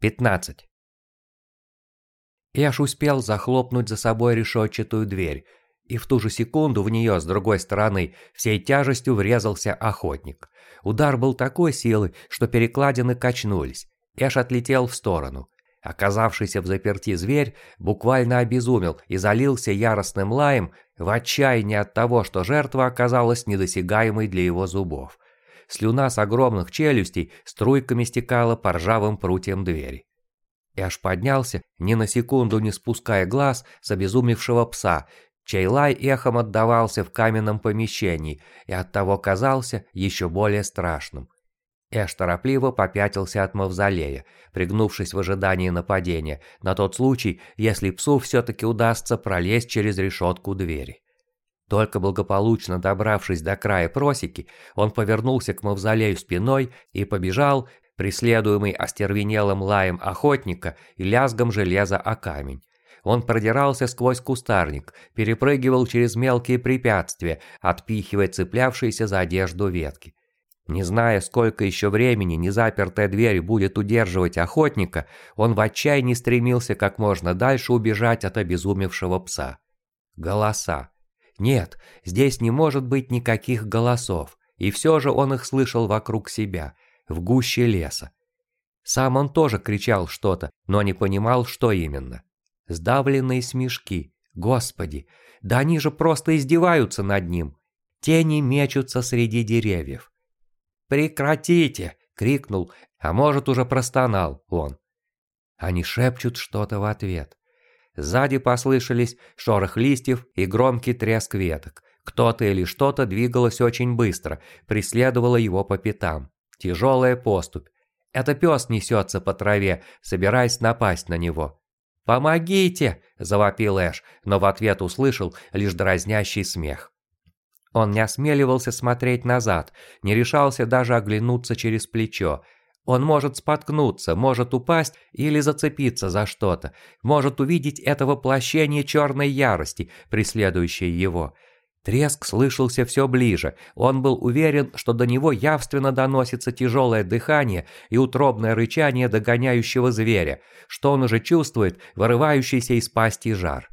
15. Эш успел захлопнуть за собой решетчатую дверь, и в ту же секунду в нее с другой стороны всей тяжестью врезался охотник. Удар был такой силы, что перекладины качнулись. Эш отлетел в сторону. Оказавшийся в заперти зверь буквально обезумел и залился яростным лаем в отчаянии от того, что жертва оказалась недосягаемой для его зубов. Слюна с огромных челюстей струйками стекала по ржавым прутьям двери. Эш поднялся, ни на секунду не спуская глаз с обезумевшего пса, чей лай эхом отдавался в каменном помещении и оттого казался еще более страшным. Эш торопливо попятился от мавзолея, пригнувшись в ожидании нападения, на тот случай, если псу все-таки удастся пролезть через решетку двери. Только благополучно добравшись до края просеки, он повернулся к мавзолею спиной и побежал, преследуемый остервенелым лаем охотника и лязгом железа о камень. Он продирался сквозь кустарник, перепрыгивал через мелкие препятствия, отпихивая цеплявшиеся за одежду ветки. Не зная, сколько еще времени незапертая дверь будет удерживать охотника, он в отчаянии стремился как можно дальше убежать от обезумевшего пса. Голоса. Нет, здесь не может быть никаких голосов, и все же он их слышал вокруг себя – в гуще леса. Сам он тоже кричал что-то, но не понимал, что именно. Сдавленные смешки. Господи, да они же просто издеваются над ним. Тени мечутся среди деревьев. «Прекратите!» — крикнул, а может уже простонал он. Они шепчут что-то в ответ. Сзади послышались шорох листьев и громкий треск веток. Кто-то или что-то двигалось очень быстро, преследовало его по пятам. Тяжелая поступь. Это пес несется по траве, собираясь напасть на него. «Помогите!» – завопил Эш, но в ответ услышал лишь дразнящий смех. Он не осмеливался смотреть назад, не решался даже оглянуться через плечо. Он может споткнуться, может упасть или зацепиться за что-то, может увидеть это воплощение черной ярости, преследующей его – Треск слышался все ближе. Он был уверен, что до него явственно доносится тяжелое дыхание и утробное рычание догоняющего зверя, что он уже чувствует вырывающийся из пасти жар.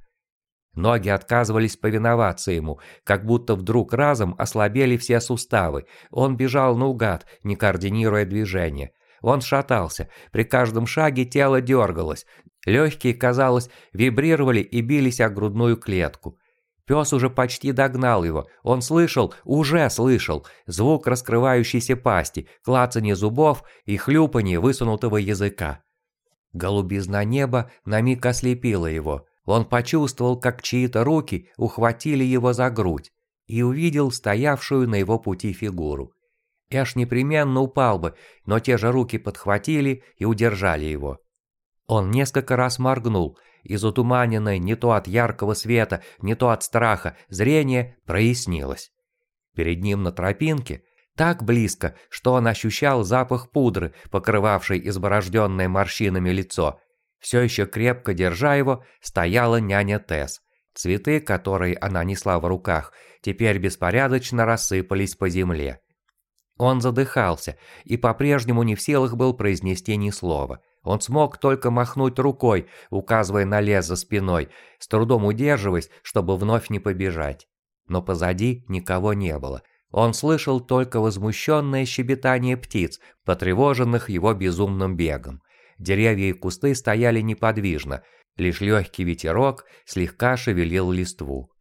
Ноги отказывались повиноваться ему, как будто вдруг разом ослабели все суставы. Он бежал наугад, не координируя движения. Он шатался, при каждом шаге тело дергалось. Легкие, казалось, вибрировали и бились о грудную клетку. Пес уже почти догнал его. Он слышал, уже слышал, звук раскрывающейся пасти, клацанье зубов и хлюпанье высунутого языка. Голубизна неба на миг ослепила его. Он почувствовал, как чьи-то руки ухватили его за грудь и увидел стоявшую на его пути фигуру. Эш непременно упал бы, но те же руки подхватили и удержали его. Он несколько раз моргнул, и затуманенное не то от яркого света, не то от страха, зрение прояснилось. Перед ним на тропинке, так близко, что он ощущал запах пудры, покрывавшей изборожденное морщинами лицо. Все еще крепко держа его, стояла няня Тесс. Цветы, которые она несла в руках, теперь беспорядочно рассыпались по земле. Он задыхался и по-прежнему не в силах был произнести ни слова. Он смог только махнуть рукой, указывая на лес за спиной, с трудом удерживаясь, чтобы вновь не побежать. Но позади никого не было. Он слышал только возмущенное щебетание птиц, потревоженных его безумным бегом. Деревья и кусты стояли неподвижно, лишь легкий ветерок слегка шевелил листву.